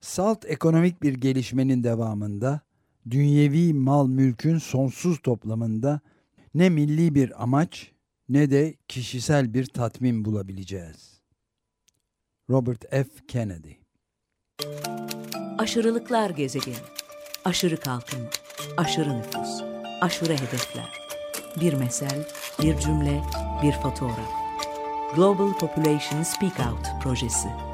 Salt ekonomik bir gelişmenin devamında, dünyevi mal mülkün sonsuz toplamında ne milli bir amaç ne de kişisel bir tatmin bulabileceğiz. Robert F. Kennedy Aşırılıklar gezegeni. Aşırı kalkınma, aşırı nüfus, aşırı hedefler. Bir mesel, bir cümle, bir fotoğraf. Global Population Speak Out projesi.